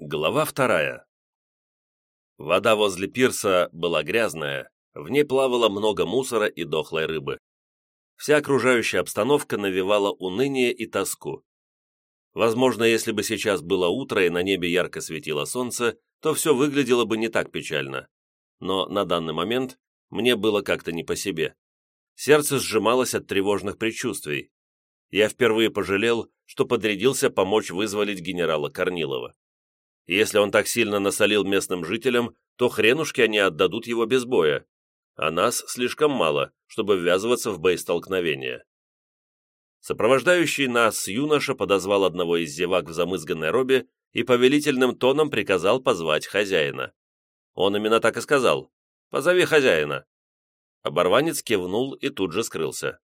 Глава вторая. Вода возле пирса была грязная, в ней плавало много мусора и дохлой рыбы. Вся окружающая обстановка навевала уныние и тоску. Возможно, если бы сейчас было утро и на небе ярко светило солнце, то все выглядело бы не так печально. Но на данный момент мне было как-то не по себе. Сердце сжималось от тревожных предчувствий. Я впервые пожалел, что подрядился помочь вызволить генерала Корнилова. Если он так сильно насолил местным жителям, то хренушки они отдадут его без боя, а нас слишком мало, чтобы ввязываться в боестолкновение. Сопровождающий нас юноша подозвал одного из зевак в замызганной робе и повелительным тоном приказал позвать хозяина. Он именно так и сказал «Позови хозяина». Оборванец кивнул и тут же скрылся.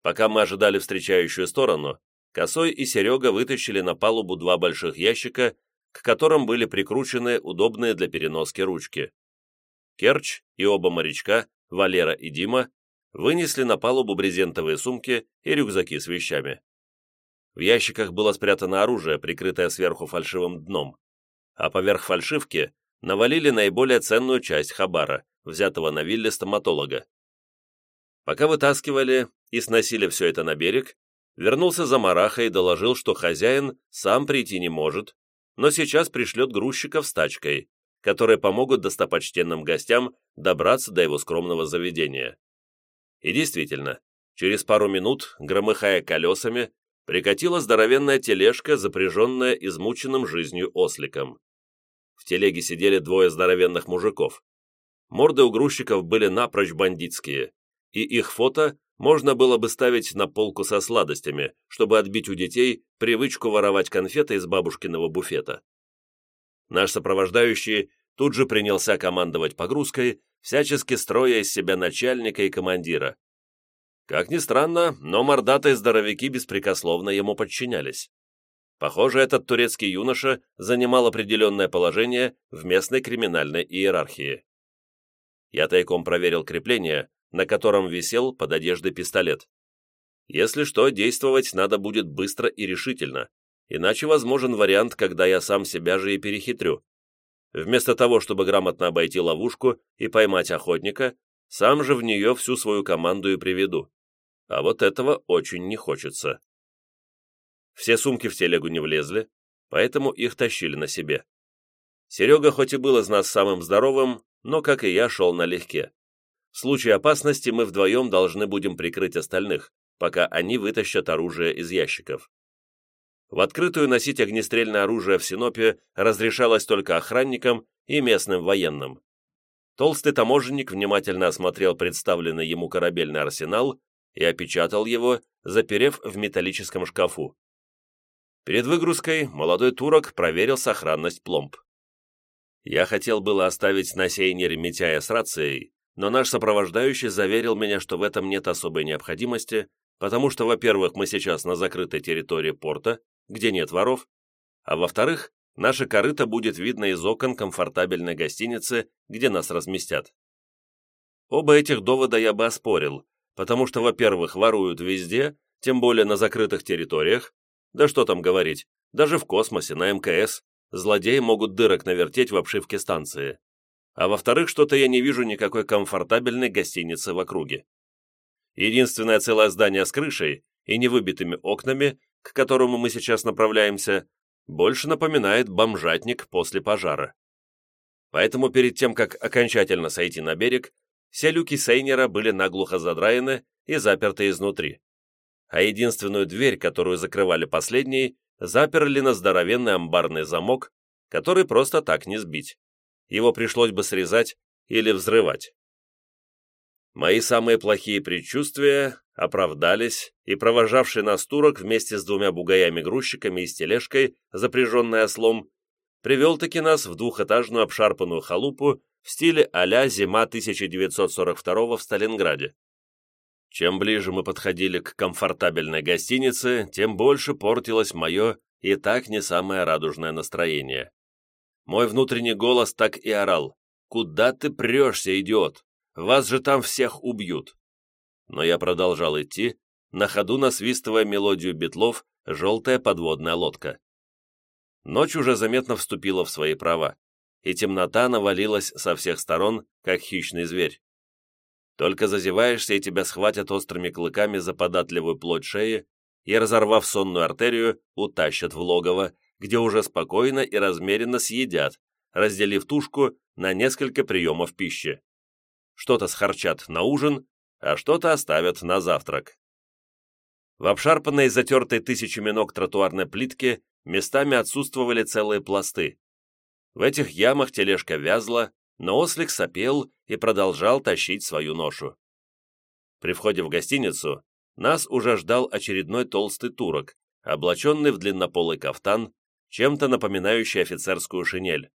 Пока мы ожидали встречающую сторону, Косой и Серега вытащили на палубу два больших ящика к которым были прикручены удобные для переноски ручки. Керч и оба морячка, Валера и Дима, вынесли на палубу брезентовые сумки и рюкзаки с вещами. В ящиках было спрятано оружие, прикрытое сверху фальшивым дном, а поверх фальшивки навалили наиболее ценную часть хабара, взятого на вилле стоматолога. Пока вытаскивали и сносили все это на берег, вернулся Замараха и доложил, что хозяин сам прийти не может, но сейчас пришлет грузчиков с тачкой, которые помогут достопочтенным гостям добраться до его скромного заведения. И действительно, через пару минут, громыхая колесами, прикатила здоровенная тележка, запряженная измученным жизнью осликом. В телеге сидели двое здоровенных мужиков. Морды у грузчиков были напрочь бандитские, и их фото можно было бы ставить на полку со сладостями, чтобы отбить у детей привычку воровать конфеты из бабушкиного буфета. Наш сопровождающий тут же принялся командовать погрузкой, всячески строя из себя начальника и командира. Как ни странно, но мордатые здоровяки беспрекословно ему подчинялись. Похоже, этот турецкий юноша занимал определенное положение в местной криминальной иерархии. Я тайком проверил крепление, на котором висел под одеждой пистолет. Если что, действовать надо будет быстро и решительно, иначе возможен вариант, когда я сам себя же и перехитрю. Вместо того, чтобы грамотно обойти ловушку и поймать охотника, сам же в нее всю свою команду и приведу. А вот этого очень не хочется. Все сумки в телегу не влезли, поэтому их тащили на себе. Серега хоть и был из нас самым здоровым, но, как и я, шел налегке. В случае опасности мы вдвоем должны будем прикрыть остальных, пока они вытащат оружие из ящиков. В открытую носить огнестрельное оружие в Синопе разрешалось только охранникам и местным военным. Толстый таможенник внимательно осмотрел представленный ему корабельный арсенал и опечатал его, заперев в металлическом шкафу. Перед выгрузкой молодой турок проверил сохранность пломб. Я хотел было оставить на сейнере Митяя с рацией, но наш сопровождающий заверил меня, что в этом нет особой необходимости, потому что, во-первых, мы сейчас на закрытой территории порта, где нет воров, а во-вторых, наша корыто будет видно из окон комфортабельной гостиницы, где нас разместят. Оба этих довода я бы оспорил, потому что, во-первых, воруют везде, тем более на закрытых территориях, да что там говорить, даже в космосе, на МКС, злодеи могут дырок навертеть в обшивке станции а во-вторых, что-то я не вижу никакой комфортабельной гостиницы в округе. Единственное целое здание с крышей и невыбитыми окнами, к которому мы сейчас направляемся, больше напоминает бомжатник после пожара. Поэтому перед тем, как окончательно сойти на берег, все люки Сейнера были наглухо задраены и заперты изнутри. А единственную дверь, которую закрывали последней, заперли на здоровенный амбарный замок, который просто так не сбить его пришлось бы срезать или взрывать. Мои самые плохие предчувствия оправдались, и провожавший нас турок вместе с двумя бугаями-грузчиками и с тележкой, запряженной ослом, привел-таки нас в двухэтажную обшарпанную халупу в стиле а-ля зима 1942 в Сталинграде. Чем ближе мы подходили к комфортабельной гостинице, тем больше портилось мое и так не самое радужное настроение. Мой внутренний голос так и орал. «Куда ты прешься, идиот? Вас же там всех убьют!» Но я продолжал идти, на ходу насвистывая мелодию битлов «Желтая подводная лодка». Ночь уже заметно вступила в свои права, и темнота навалилась со всех сторон, как хищный зверь. Только зазеваешься, и тебя схватят острыми клыками за податливую плоть шеи и, разорвав сонную артерию, утащат в логово, где уже спокойно и размеренно съедят, разделив тушку на несколько приемов пищи. Что-то схарчат на ужин, а что-то оставят на завтрак. В обшарпанной затертой тысячами ног тротуарной плитке местами отсутствовали целые пласты. В этих ямах тележка вязла, но ослик сопел и продолжал тащить свою ношу. При входе в гостиницу нас уже ждал очередной толстый турок, облаченный в длиннополый кафтан, чем-то напоминающий офицерскую шинель.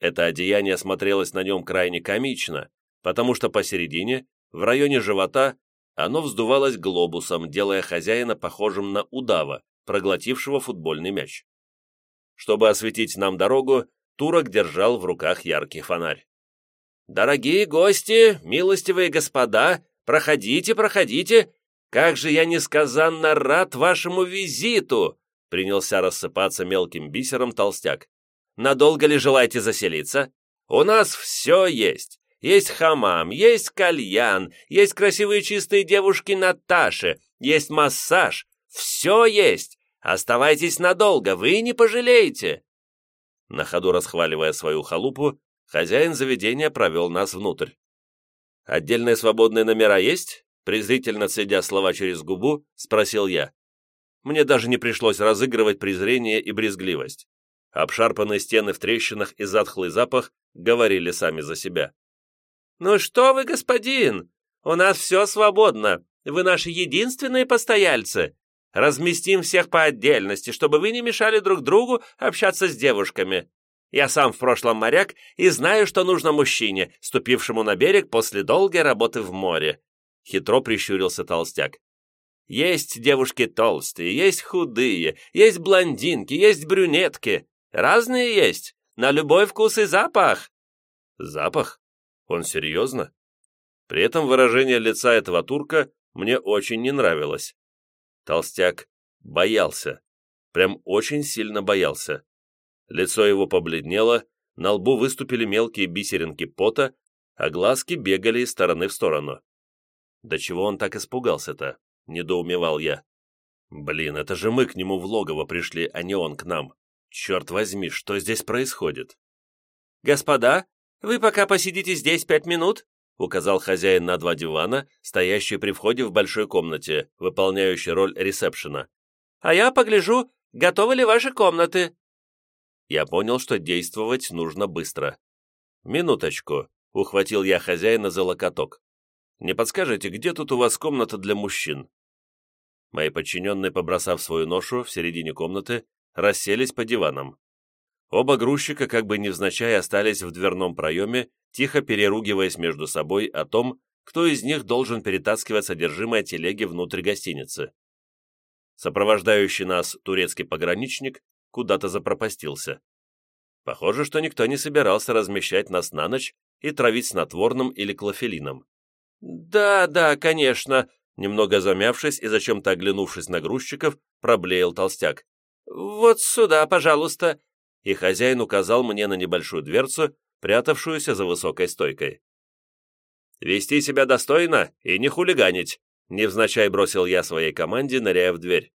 Это одеяние смотрелось на нем крайне комично, потому что посередине, в районе живота, оно вздувалось глобусом, делая хозяина похожим на удава, проглотившего футбольный мяч. Чтобы осветить нам дорогу, турок держал в руках яркий фонарь. «Дорогие гости, милостивые господа, проходите, проходите! Как же я несказанно рад вашему визиту!» Принялся рассыпаться мелким бисером толстяк. «Надолго ли желаете заселиться? У нас все есть. Есть хамам, есть кальян, есть красивые чистые девушки Наташи, есть массаж. Все есть. Оставайтесь надолго, вы не пожалеете!» На ходу расхваливая свою халупу, хозяин заведения провел нас внутрь. «Отдельные свободные номера есть?» Презрительно цедя слова через губу, спросил я. Мне даже не пришлось разыгрывать презрение и брезгливость. Обшарпанные стены в трещинах и затхлый запах говорили сами за себя. «Ну что вы, господин! У нас все свободно. Вы наши единственные постояльцы. Разместим всех по отдельности, чтобы вы не мешали друг другу общаться с девушками. Я сам в прошлом моряк и знаю, что нужно мужчине, ступившему на берег после долгой работы в море. Хитро прищурился толстяк. Есть девушки толстые, есть худые, есть блондинки, есть брюнетки. Разные есть, на любой вкус и запах. Запах? Он серьезно? При этом выражение лица этого турка мне очень не нравилось. Толстяк боялся. Прям очень сильно боялся. Лицо его побледнело, на лбу выступили мелкие бисеринки пота, а глазки бегали из стороны в сторону. Да чего он так испугался-то? Недоумевал я. Блин, это же мы к нему в логово пришли, а не он к нам. Черт возьми, что здесь происходит? Господа, вы пока посидите здесь пять минут, указал хозяин на два дивана, стоящие при входе в большой комнате, выполняющей роль ресепшена. А я погляжу, готовы ли ваши комнаты. Я понял, что действовать нужно быстро. Минуточку, ухватил я хозяина за локоток. Не подскажете, где тут у вас комната для мужчин?» Мои подчиненные, побросав свою ношу в середине комнаты, расселись по диванам. Оба грузчика, как бы невзначай, остались в дверном проеме, тихо переругиваясь между собой о том, кто из них должен перетаскивать содержимое телеги внутрь гостиницы. Сопровождающий нас турецкий пограничник куда-то запропастился. Похоже, что никто не собирался размещать нас на ночь и травить снотворным или клофелином. «Да, да, конечно», немного замявшись и зачем-то оглянувшись на грузчиков, проблеял толстяк. «Вот сюда, пожалуйста!» И хозяин указал мне на небольшую дверцу, прятавшуюся за высокой стойкой. «Вести себя достойно и не хулиганить», невзначай бросил я своей команде, ныряя в дверь.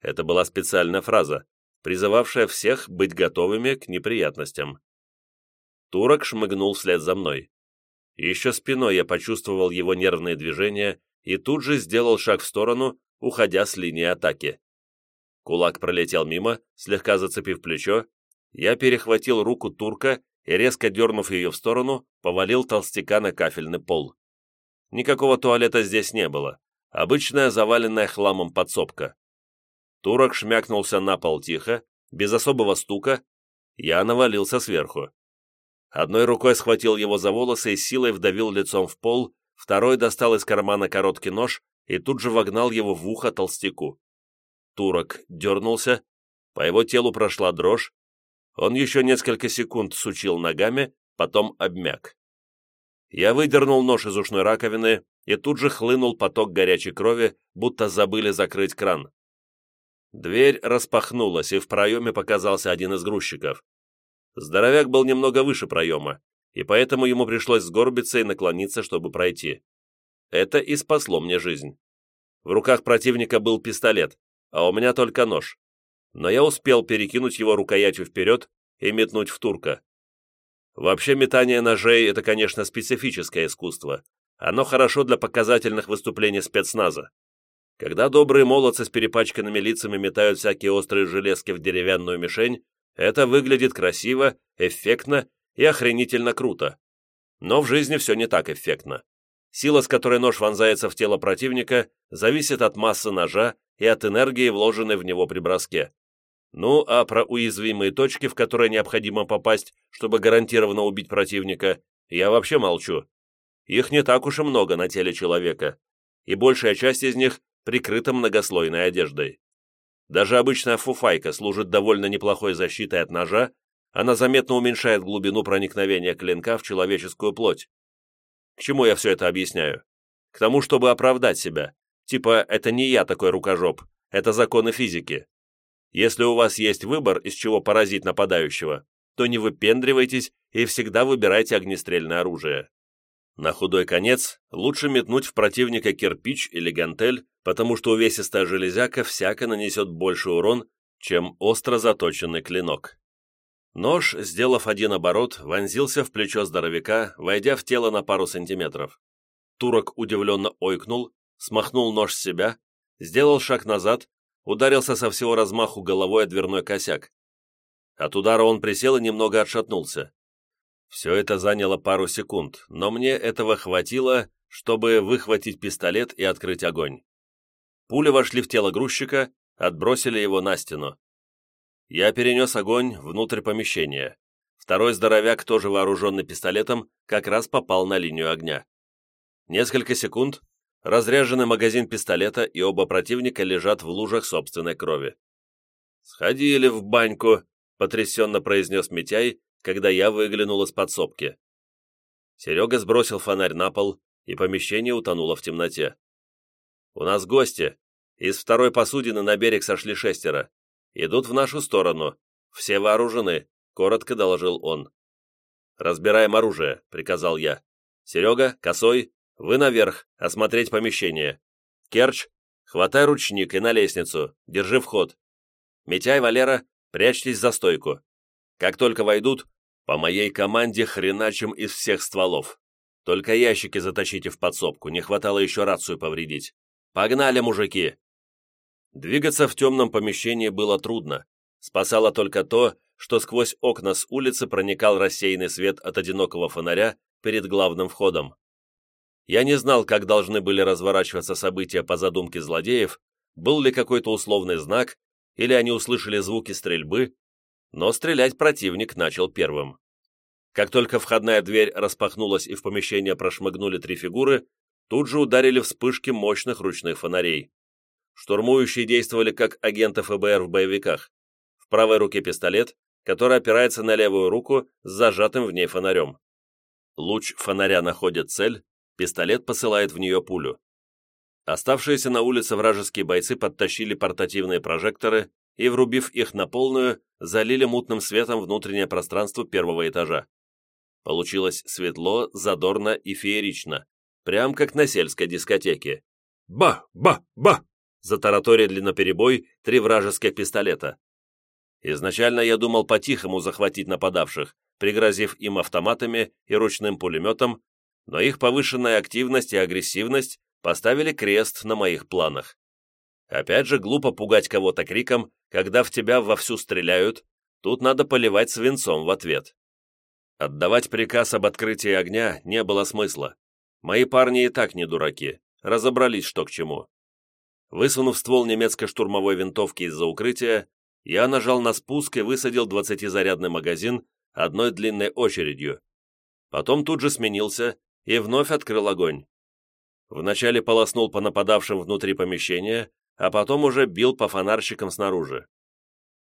Это была специальная фраза, призывавшая всех быть готовыми к неприятностям. Турок шмыгнул вслед за мной. Еще спиной я почувствовал его нервные движения и тут же сделал шаг в сторону, уходя с линии атаки. Кулак пролетел мимо, слегка зацепив плечо. Я перехватил руку турка и, резко дернув ее в сторону, повалил толстяка на кафельный пол. Никакого туалета здесь не было. Обычная заваленная хламом подсобка. Турок шмякнулся на пол тихо, без особого стука. Я навалился сверху. Одной рукой схватил его за волосы и силой вдавил лицом в пол, второй достал из кармана короткий нож и тут же вогнал его в ухо толстяку. Турок дернулся, по его телу прошла дрожь, он еще несколько секунд сучил ногами, потом обмяк. Я выдернул нож из ушной раковины, и тут же хлынул поток горячей крови, будто забыли закрыть кран. Дверь распахнулась, и в проеме показался один из грузчиков. Здоровяк был немного выше проема, и поэтому ему пришлось сгорбиться и наклониться, чтобы пройти. Это и спасло мне жизнь. В руках противника был пистолет, а у меня только нож. Но я успел перекинуть его рукоятью вперед и метнуть в турка. Вообще метание ножей – это, конечно, специфическое искусство. Оно хорошо для показательных выступлений спецназа. Когда добрые молодцы с перепачканными лицами метают всякие острые железки в деревянную мишень, это выглядит красиво, эффектно и охренительно круто. Но в жизни все не так эффектно. Сила, с которой нож вонзается в тело противника, зависит от массы ножа и от энергии, вложенной в него при броске. Ну, а про уязвимые точки, в которые необходимо попасть, чтобы гарантированно убить противника, я вообще молчу. Их не так уж и много на теле человека, и большая часть из них прикрыта многослойной одеждой. Даже обычная фуфайка служит довольно неплохой защитой от ножа, она заметно уменьшает глубину проникновения клинка в человеческую плоть. К чему я все это объясняю? К тому, чтобы оправдать себя. Типа, это не я такой рукожоп, это законы физики. Если у вас есть выбор, из чего поразить нападающего, то не выпендривайтесь и всегда выбирайте огнестрельное оружие. На худой конец лучше метнуть в противника кирпич или гантель, потому что увесистая железяка всяко нанесет больше урон, чем остро заточенный клинок. Нож, сделав один оборот, вонзился в плечо здоровяка, войдя в тело на пару сантиметров. Турок удивленно ойкнул, смахнул нож с себя, сделал шаг назад, ударился со всего размаху головой о дверной косяк. От удара он присел и немного отшатнулся. Все это заняло пару секунд, но мне этого хватило, чтобы выхватить пистолет и открыть огонь. Пули вошли в тело грузчика, отбросили его на стену. Я перенес огонь внутрь помещения. Второй здоровяк, тоже вооруженный пистолетом, как раз попал на линию огня. Несколько секунд, разряженный магазин пистолета и оба противника лежат в лужах собственной крови. «Сходили в баньку», — потрясенно произнес Митяй, когда я выглянул из подсобки. Серега сбросил фонарь на пол, и помещение утонуло в темноте. «У нас гости. Из второй посудины на берег сошли шестеро. Идут в нашу сторону. Все вооружены», — коротко доложил он. «Разбираем оружие», — приказал я. «Серега, Косой, вы наверх, осмотреть помещение. Керч, хватай ручник и на лестницу, держи вход. Митяй, Валера, прячьтесь за стойку. Как только войдут, по моей команде хреначим из всех стволов. Только ящики затащите в подсобку, не хватало еще рацию повредить. Погнали, мужики!» Двигаться в темном помещении было трудно. Спасало только то, что сквозь окна с улицы проникал рассеянный свет от одинокого фонаря перед главным входом. Я не знал, как должны были разворачиваться события по задумке злодеев, был ли какой-то условный знак, или они услышали звуки стрельбы, но стрелять противник начал первым. Как только входная дверь распахнулась и в помещение прошмыгнули три фигуры, тут же ударили вспышки мощных ручных фонарей. Штурмующие действовали как агенты ФБР в боевиках. В правой руке пистолет, который опирается на левую руку с зажатым в ней фонарем. Луч фонаря находит цель, пистолет посылает в нее пулю. Оставшиеся на улице вражеские бойцы подтащили портативные прожекторы и, врубив их на полную, залили мутным светом внутреннее пространство первого этажа. Получилось светло, задорно и феерично, прям как на сельской дискотеке. «Ба-ба-ба!» затараторили наперебой три вражеских пистолета. Изначально я думал по-тихому захватить нападавших, пригрозив им автоматами и ручным пулеметом, но их повышенная активность и агрессивность поставили крест на моих планах. Опять же, глупо пугать кого-то криком, когда в тебя вовсю стреляют, тут надо поливать свинцом в ответ. Отдавать приказ об открытии огня не было смысла. Мои парни и так не дураки, разобрались, что к чему. Высунув ствол немецкой штурмовой винтовки из-за укрытия, я нажал на спуск и высадил 20-зарядный магазин одной длинной очередью. Потом тут же сменился и вновь открыл огонь. Вначале полоснул по нападавшим внутри помещения, а потом уже бил по фонарщикам снаружи.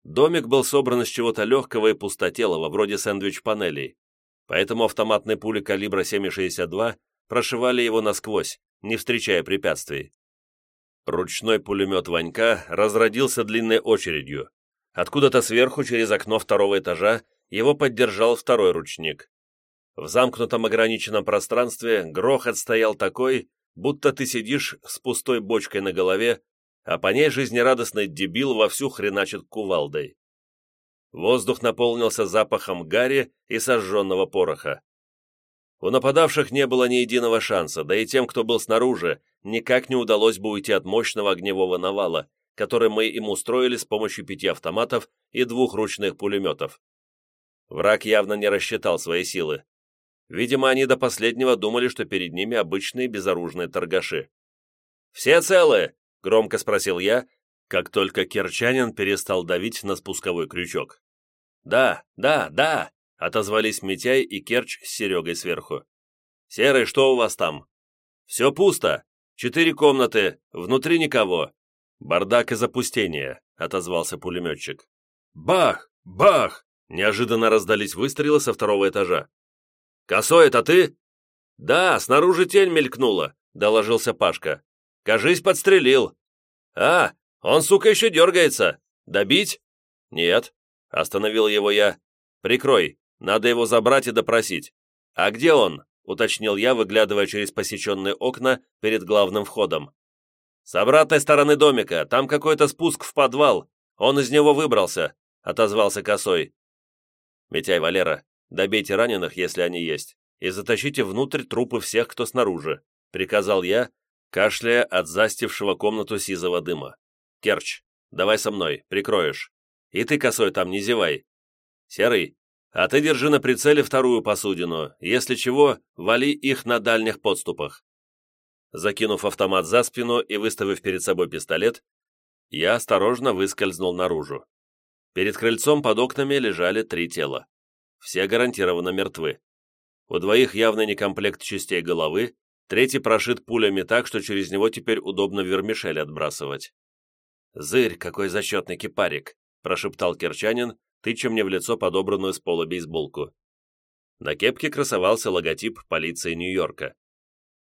Домик был собран из чего-то легкого и пустотелого, вроде сэндвич-панелей, поэтому автоматные пули калибра 7,62 прошивали его насквозь, не встречая препятствий. Ручной пулемет Ванька разродился длинной очередью. Откуда-то сверху, через окно второго этажа, его поддержал второй ручник. В замкнутом ограниченном пространстве грохот стоял такой, будто ты сидишь с пустой бочкой на голове, а по ней жизнерадостный дебил вовсю хреначит кувалдой. Воздух наполнился запахом гари и сожженного пороха. У нападавших не было ни единого шанса, да и тем, кто был снаружи, никак не удалось бы уйти от мощного огневого навала, который мы им устроили с помощью пяти автоматов и двух ручных пулеметов. Враг явно не рассчитал свои силы. Видимо, они до последнего думали, что перед ними обычные безоружные торгаши. «Все целы?» — громко спросил я, как только Керчанин перестал давить на спусковой крючок. «Да, да, да!» — отозвались Митяй и Керч с Серегой сверху. «Серый, что у вас там?» «Все пусто. Четыре комнаты, внутри никого. Бардак и запустение», — отозвался пулеметчик. «Бах! Бах!» — неожиданно раздались выстрелы со второго этажа. «Косой, это ты?» «Да, снаружи тень мелькнула», — доложился Пашка. «Кажись, подстрелил». «А, он, сука, еще дергается. Добить?» «Нет», — остановил его я. «Прикрой, надо его забрать и допросить». «А где он?» — уточнил я, выглядывая через посеченные окна перед главным входом. «С обратной стороны домика, там какой-то спуск в подвал. Он из него выбрался», — отозвался Косой. «Митяй, Валера, добейте раненых, если они есть, и затащите внутрь трупы всех, кто снаружи», — приказал я, кашляя от застившего комнату сизого дыма. «Керч, давай со мной, прикроешь. И ты, Косой, там не зевай. Серый, а ты держи на прицеле вторую посудину. Если чего, вали их на дальних подступах. Закинув автомат за спину и выставив перед собой пистолет, я осторожно выскользнул наружу. Перед крыльцом под окнами лежали три тела. Все гарантированно мертвы. У двоих явно не комплект частей головы, третий прошит пулями так, что через него теперь удобно вермишель отбрасывать. «Зырь, какой зачетный кипарик!» – прошептал Керчанин, тыча мне в лицо подобранную с пола бейсболку. На кепке красовался логотип полиции Нью-Йорка.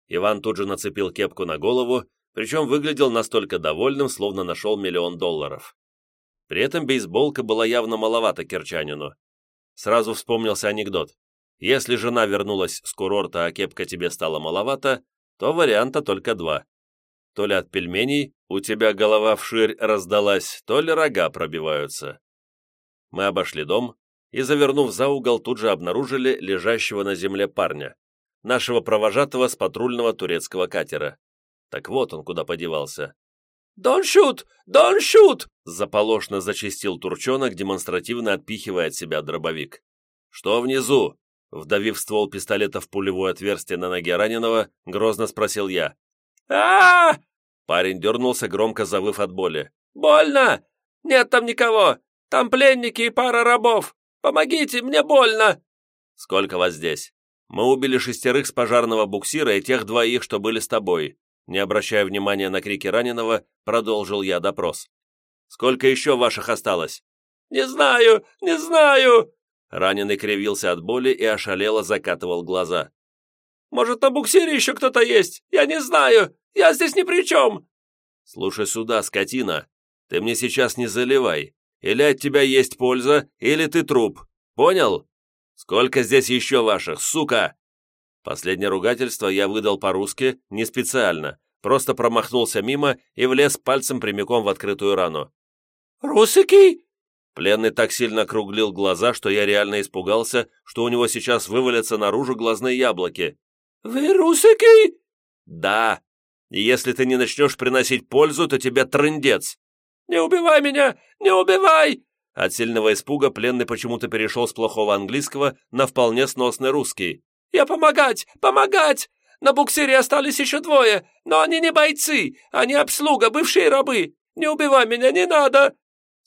Иван тут же нацепил кепку на голову, причем выглядел настолько довольным, словно нашел миллион долларов. При этом бейсболка была явно маловата Керчанину. Сразу вспомнился анекдот. Если жена вернулась с курорта, а кепка тебе стала маловата, то варианта только два. То ли от пельменей у тебя голова вширь раздалась, то ли рога пробиваются. Мы обошли дом и, завернув за угол, тут же обнаружили лежащего на земле парня, нашего провожатого с патрульного турецкого катера. Так вот он куда подевался. «Don't shoot! Don't shoot!» заполошно зачистил турчонок, демонстративно отпихивая от себя дробовик. «Что внизу?» Вдавив ствол пистолета в пулевое отверстие на ноге раненого, грозно спросил я. а, Парень дернулся, громко завыв от боли. «Больно! Нет там никого! Там пленники и пара рабов! Помогите, мне больно!» «Сколько вас здесь?» «Мы убили шестерых с пожарного буксира и тех двоих, что были с тобой». Не обращая внимания на крики раненого, продолжил я допрос. «Сколько еще ваших осталось?» «Не знаю, не знаю!» Раненый кривился от боли и ошалело закатывал глаза. «Может, на буксире еще кто-то есть? Я не знаю! Я здесь ни при чем!» «Слушай сюда, скотина, ты мне сейчас не заливай. Или от тебя есть польза, или ты труп. Понял? Сколько здесь еще ваших, сука?» Последнее ругательство я выдал по-русски, не специально, просто промахнулся мимо и влез пальцем прямиком в открытую рану. «Русики?» Пленный так сильно округлил глаза, что я реально испугался, что у него сейчас вывалятся наружу глазные яблоки. «Вы русики?» «Да. Если ты не начнешь приносить пользу, то тебе трындец. «Не убивай меня! Не убивай!» От сильного испуга пленный почему-то перешел с плохого английского на вполне сносный русский. «Я помогать! Помогать! На буксире остались еще двое, но они не бойцы, они обслуга, бывшие рабы! Не убивай меня, не надо!»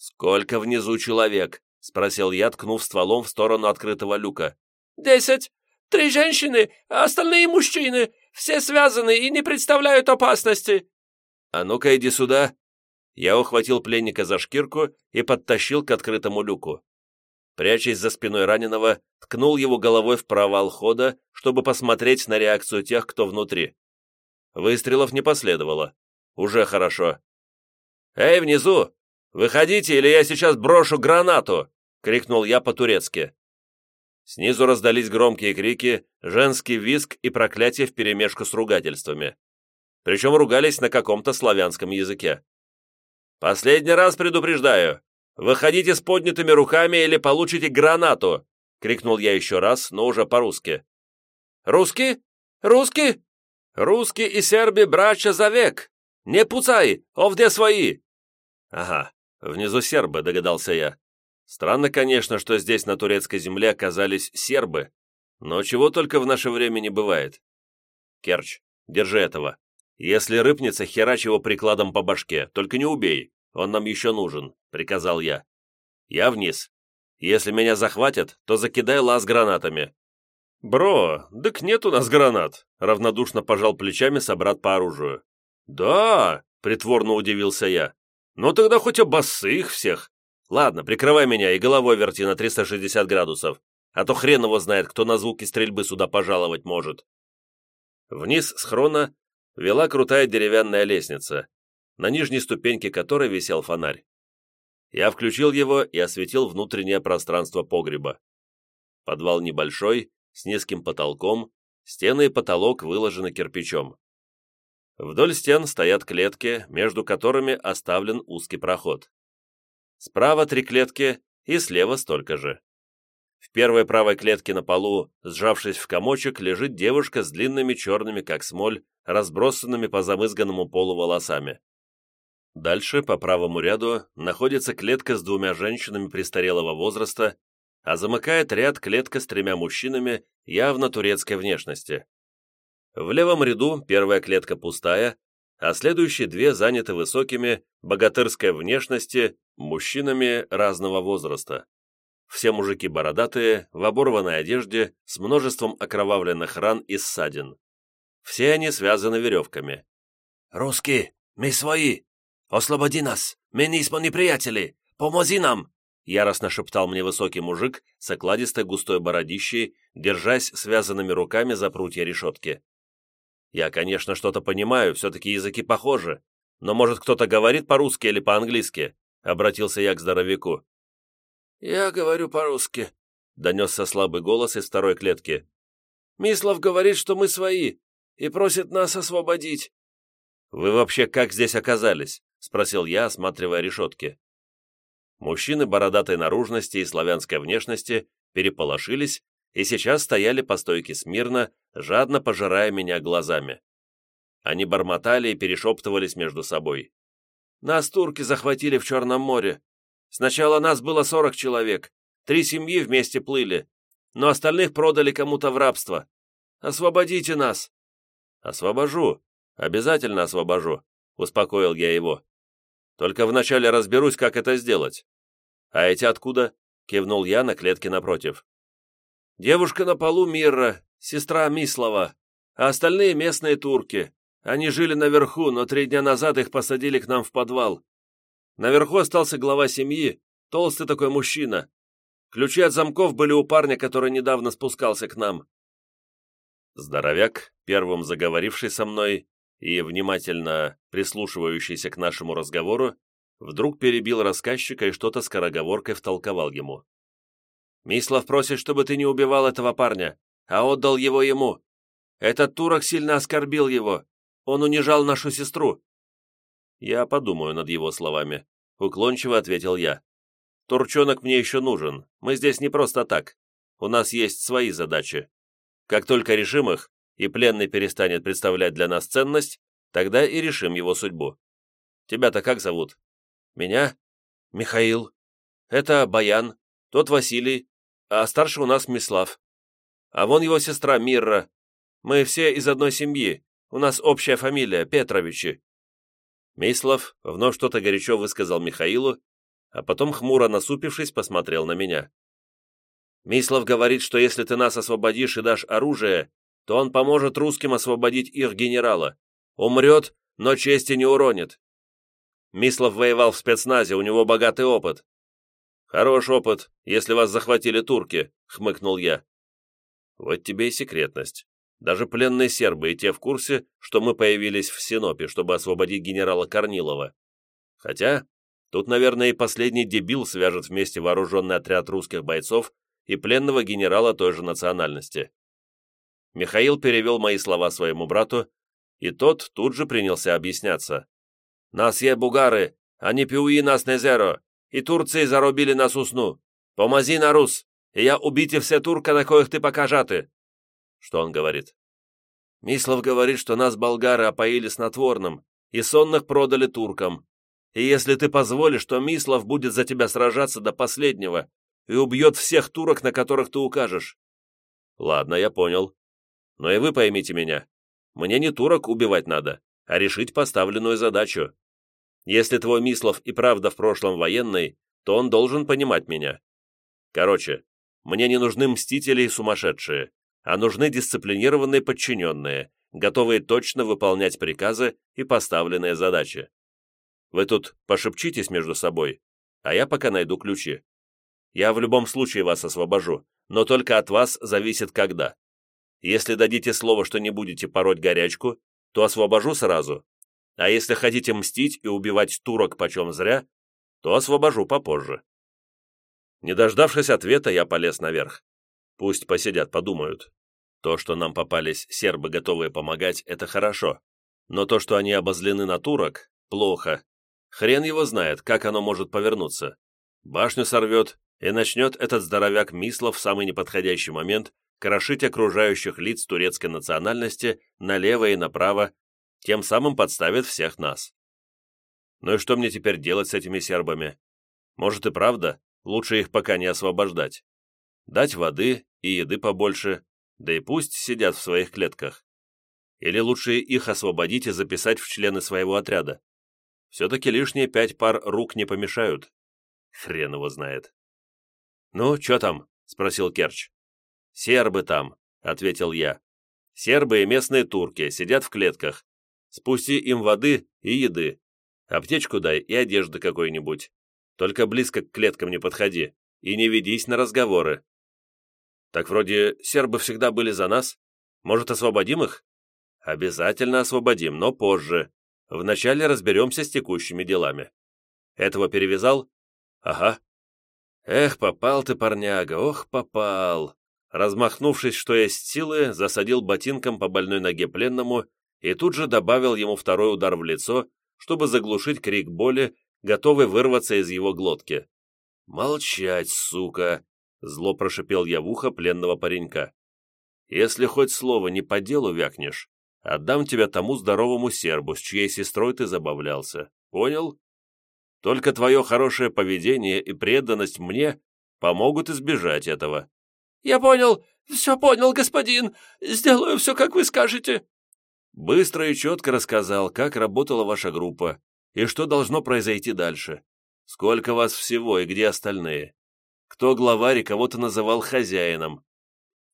«Сколько внизу человек?» — спросил я, ткнув стволом в сторону открытого люка. «Десять. Три женщины, а остальные мужчины. Все связаны и не представляют опасности». «А ну-ка иди сюда», я ухватил пленника за шкирку и подтащил к открытому люку. Прячась за спиной раненого, ткнул его головой в провал хода, чтобы посмотреть на реакцию тех, кто внутри. Выстрелов не последовало. Уже хорошо. «Эй, внизу! Выходите, или я сейчас брошу гранату!» — крикнул я по-турецки. Снизу раздались громкие крики, женский визг и проклятие вперемешку с ругательствами. Причем ругались на каком-то славянском языке. «Последний раз предупреждаю! Выходите с поднятыми руками или получите гранату!» — крикнул я еще раз, но уже по-русски. «Русский? Русский? Русский и серби брача за век! Не пуцай, овде свои!» «Ага, внизу сербы», — догадался я. Странно, конечно, что здесь на турецкой земле оказались сербы, но чего только в наше время не бывает. Керч, держи этого. Если рыпнется, херач его прикладом по башке, только не убей, он нам еще нужен», — приказал я. «Я вниз. Если меня захватят, то закидай лаз гранатами». «Бро, дык нет у нас гранат», — равнодушно пожал плечами собрат по оружию. «Да», — притворно удивился я. «Ну тогда хоть обоссы их всех. Ладно, прикрывай меня и головой верти на 360 градусов, а то хрен его знает, кто на звуки стрельбы сюда пожаловать может». Вниз с хрона вела крутая деревянная лестница, на нижней ступеньке которой висел фонарь. Я включил его и осветил внутреннее пространство погреба. Подвал небольшой, с низким потолком, стены и потолок выложены кирпичом. Вдоль стен стоят клетки, между которыми оставлен узкий проход. Справа три клетки и слева столько же. В первой правой клетке на полу, сжавшись в комочек, лежит девушка с длинными черными, как смоль, разбросанными по замызганному полу волосами. Дальше, по правому ряду, находится клетка с двумя женщинами престарелого возраста, а замыкает ряд клетка с тремя мужчинами явно турецкой внешности. В левом ряду первая клетка пустая, а следующие две заняты высокими, богатырской внешности, мужчинами разного возраста. Все мужики бородатые, в оборванной одежде, с множеством окровавленных ран и ссадин. Все они связаны веревками. «Русские, мы свои! Освободи нас! Мы не неприятели! Помози нам!» Яростно шептал мне высокий мужик с окладистой густой бородищей, держась связанными руками за прутья решетки. Я, конечно, что-то понимаю, все-таки языки похожи, но, может, кто-то говорит по-русски или по-английски?» Обратился я к здоровяку. «Я говорю по-русски», — донесся слабый голос из второй клетки. «Мислов говорит, что мы свои, и просит нас освободить». «Вы вообще как здесь оказались?» — спросил я, осматривая решетки. Мужчины бородатой наружности и славянской внешности переполошились и сейчас стояли по стойке смирно, жадно пожирая меня глазами. Они бормотали и перешептывались между собой. «Нас турки захватили в Черном море. Сначала нас было сорок человек, три семьи вместе плыли, но остальных продали кому-то в рабство. Освободите нас!» «Освобожу, обязательно освобожу», — успокоил я его. «Только вначале разберусь, как это сделать». «А эти откуда?» — кивнул я на клетке напротив. «Девушка на полу Мирра, сестра Мислова, а остальные местные турки. Они жили наверху, но три дня назад их посадили к нам в подвал. Наверху остался глава семьи, толстый такой мужчина. Ключи от замков были у парня, который недавно спускался к нам. Здоровяк, первым заговоривший со мной и внимательно прислушивающийся к нашему разговору, вдруг перебил рассказчика и что-то скороговоркой втолковал ему. «Мислов просит, чтобы ты не убивал этого парня, а отдал его ему. Этот турок сильно оскорбил его. Он унижал нашу сестру». «Я подумаю над его словами», — уклончиво ответил я. «Турчонок мне еще нужен. Мы здесь не просто так. У нас есть свои задачи. Как только решим их, и пленный перестанет представлять для нас ценность, тогда и решим его судьбу. Тебя-то как зовут?» «Меня? Михаил. Это Баян, тот Василий, а старший у нас Мислав. А вон его сестра Мирра. Мы все из одной семьи, у нас общая фамилия, Петровичи». Мислав вновь что-то горячо высказал Михаилу, а потом, хмуро насупившись, посмотрел на меня. «Мислав говорит, что если ты нас освободишь и дашь оружие, то он поможет русским освободить их генерала. Умрет, но чести не уронит. Мислов воевал в спецназе, у него богатый опыт. «Хорош опыт, если вас захватили турки», — хмыкнул я. «Вот тебе и секретность. Даже пленные сербы и те в курсе, что мы появились в Синопе, чтобы освободить генерала Корнилова. Хотя, тут, наверное, и последний дебил свяжет вместе вооруженный отряд русских бойцов и пленного генерала той же национальности. Михаил перевел мои слова своему брату, и тот тут же принялся объясняться. «Нас є бугари, они пиуи нас не зеро, и Турции заробили нас усну. Помози на рус, и я убите все турка, на коих ты покажаты». Что он говорит? Мислов говорит, что нас болгары опоили снотворным, и сонных продали туркам. И если ты позволишь, то Мислов будет за тебя сражаться до последнего и убьет всех турок, на которых ты укажешь. Ладно, я понял. Но и вы поймите меня. Мне не турок убивать надо, а решить поставленную задачу. Если твой Мислов и правда в прошлом военный, то он должен понимать меня. Короче, мне не нужны мстители и сумасшедшие, а нужны дисциплинированные подчиненные, готовые точно выполнять приказы и поставленные задачи. Вы тут пошепчитесь между собой, а я пока найду ключи. Я в любом случае вас освобожу, но только от вас зависит когда. Если дадите слово, что не будете пороть горячку, то освобожу сразу. А если хотите мстить и убивать турок почем зря, то освобожу попозже. Не дождавшись ответа, я полез наверх. Пусть посидят, подумают. То, что нам попались сербы, готовые помогать, это хорошо. Но то, что они обозлены на турок, плохо. Хрен его знает, как оно может повернуться. Башню сорвет, и начнет этот здоровяк Мислов в самый неподходящий момент крошить окружающих лиц турецкой национальности налево и направо, тем самым подставит всех нас. Ну и что мне теперь делать с этими сербами? Может и правда, лучше их пока не освобождать. Дать воды и еды побольше, да и пусть сидят в своих клетках. Или лучше их освободить и записать в члены своего отряда. Все-таки лишние пять пар рук не помешают. Хрен его знает. «Ну, что там?» — спросил Керч. «Сербы там», — ответил я. «Сербы и местные турки сидят в клетках. Спусти им воды и еды. Аптечку дай и одежды какой-нибудь. Только близко к клеткам не подходи и не ведись на разговоры». «Так вроде сербы всегда были за нас. Может, освободим их?» «Обязательно освободим, но позже. Вначале разберемся с текущими делами». «Этого перевязал?» «Ага». «Эх, попал ты, парняга, ох, попал!» Размахнувшись, что есть силы, засадил ботинком по больной ноге пленному и тут же добавил ему второй удар в лицо, чтобы заглушить крик боли, готовый вырваться из его глотки. «Молчать, сука!» — зло прошипел я в ухо пленного паренька. «Если хоть слово не по делу вякнешь, отдам тебя тому здоровому сербу, с чьей сестрой ты забавлялся. Понял? Только твое хорошее поведение и преданность мне помогут избежать этого». «Я понял, все понял, господин. Сделаю все, как вы скажете». Быстро и четко рассказал, как работала ваша группа и что должно произойти дальше. Сколько вас всего и где остальные? Кто главарь и кого то называл хозяином?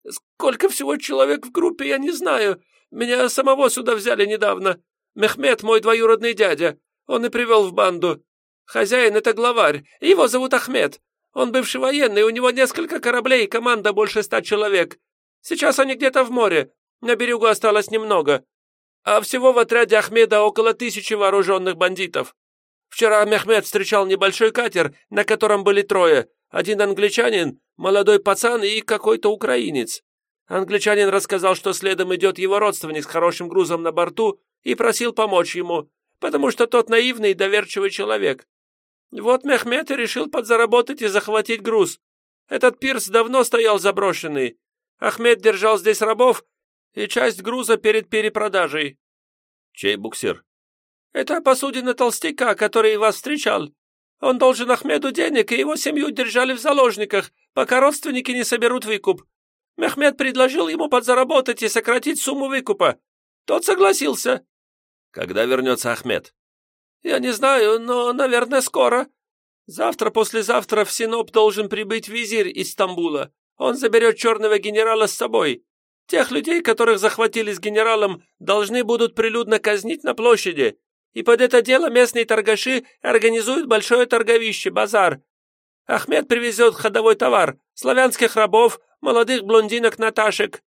Сколько всего человек в группе, я не знаю. Меня самого сюда взяли недавно. Мехмед мой двоюродный дядя. Он и привел в банду. Хозяин — это главарь. Его зовут Ахмед. Он бывший военный, у него несколько кораблей и команда больше ста человек. Сейчас они где-то в море, на берегу осталось немного. А всего в отряде Ахмеда около тысячи вооруженных бандитов. Вчера Мехмед встречал небольшой катер, на котором были трое. Один англичанин, молодой пацан и какой-то украинец. Англичанин рассказал, что следом идет его родственник с хорошим грузом на борту и просил помочь ему, потому что тот наивный и доверчивый человек. Вот Мехмед и решил подзаработать и захватить груз. Этот пирс давно стоял заброшенный. Ахмед держал здесь рабов и часть груза перед перепродажей. Чей буксир? Это посудина толстяка, который вас встречал. Он должен Ахмеду денег, и его семью держали в заложниках, пока родственники не соберут выкуп. Мехмед предложил ему подзаработать и сократить сумму выкупа. Тот согласился. Когда вернется Ахмед? «Я не знаю, но, наверное, скоро. Завтра-послезавтра в Синоп должен прибыть визирь из Стамбула. Он заберет черного генерала с собой. Тех людей, которых захватили с генералом, должны будут прилюдно казнить на площади. И под это дело местные торгаши организуют большое торговище, базар. Ахмед привезет ходовой товар, славянских рабов, молодых блондинок-наташек».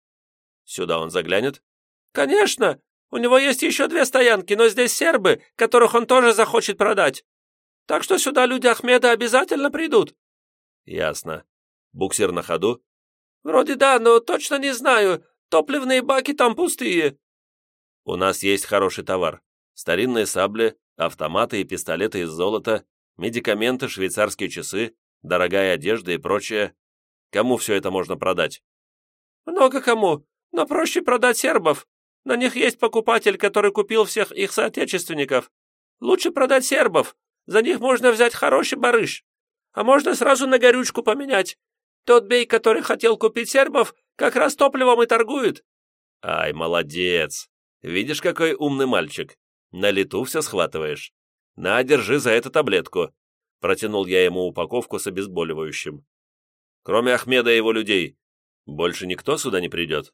Сюда он заглянет? Конечно! У него есть еще две стоянки, но здесь сербы, которых он тоже захочет продать. Так что сюда люди Ахмеда обязательно придут». «Ясно. Буксир на ходу?» «Вроде да, но точно не знаю. Топливные баки там пустые». «У нас есть хороший товар. Старинные сабли, автоматы и пистолеты из золота, медикаменты, швейцарские часы, дорогая одежда и прочее. Кому все это можно продать?» «Много кому, но проще продать сербов. На них есть покупатель, который купил всех их соотечественников. Лучше продать сербов. За них можно взять хороший барыш. А можно сразу на горючку поменять. Тот бей, который хотел купить сербов, как раз топливом и торгует». «Ай, молодец! Видишь, какой умный мальчик. На лету все схватываешь. На, держи за это таблетку». Протянул я ему упаковку с обезболивающим. «Кроме Ахмеда и его людей, больше никто сюда не придет?»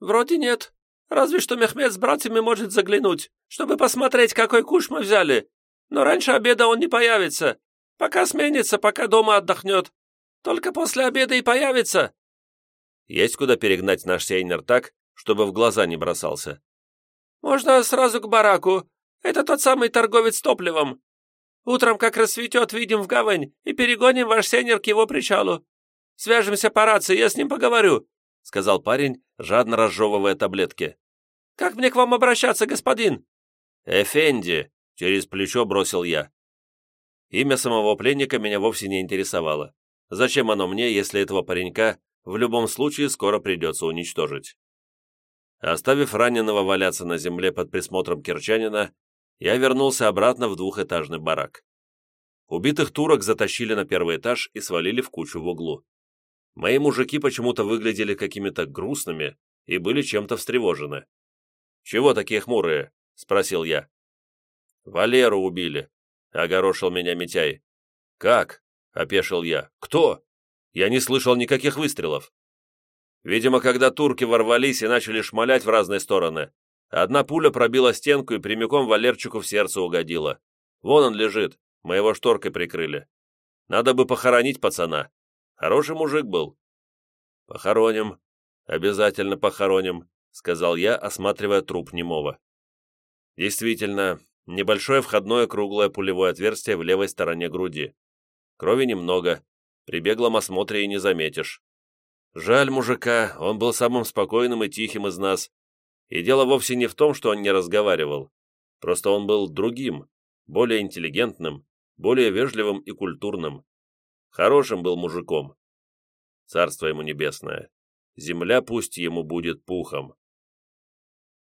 «Вроде нет. Разве что Мехмед с братьями может заглянуть, чтобы посмотреть, какой куш мы взяли. Но раньше обеда он не появится. Пока сменится, пока дома отдохнет. Только после обеда и появится». «Есть куда перегнать наш сейнер так, чтобы в глаза не бросался?» «Можно сразу к бараку. Это тот самый торговец топливом. Утром, как рассветет, видим в гавань и перегоним ваш сейнер к его причалу. Свяжемся по рации, я с ним поговорю», — сказал парень, жадно разжевывая таблетки. «Как мне к вам обращаться, господин?» «Эфенди», — через плечо бросил я. Имя самого пленника меня вовсе не интересовало. Зачем оно мне, если этого паренька в любом случае скоро придется уничтожить? Оставив раненого валяться на земле под присмотром кирчанина, я вернулся обратно в двухэтажный барак. Убитых турок затащили на первый этаж и свалили в кучу в углу. Мои мужики почему-то выглядели какими-то грустными и были чем-то встревожены. «Чего такие хмурые?» — спросил я. «Валеру убили», — огорошил меня Митяй. «Как?» — опешил я. «Кто?» Я не слышал никаких выстрелов. Видимо, когда турки ворвались и начали шмалять в разные стороны, одна пуля пробила стенку и прямиком Валерчику в сердце угодила. Вон он лежит, мы его шторкой прикрыли. Надо бы похоронить пацана. Хороший мужик был». «Похороним. Обязательно похороним», — сказал я, осматривая труп немого. Действительно, небольшое входное круглое пулевое отверстие в левой стороне груди. Крови немного. При беглом осмотре и не заметишь. Жаль мужика, он был самым спокойным и тихим из нас. И дело вовсе не в том, что он не разговаривал. Просто он был другим, более интеллигентным, более вежливым и культурным. Хорошим был мужиком. Царство ему небесное. Земля пусть ему будет пухом.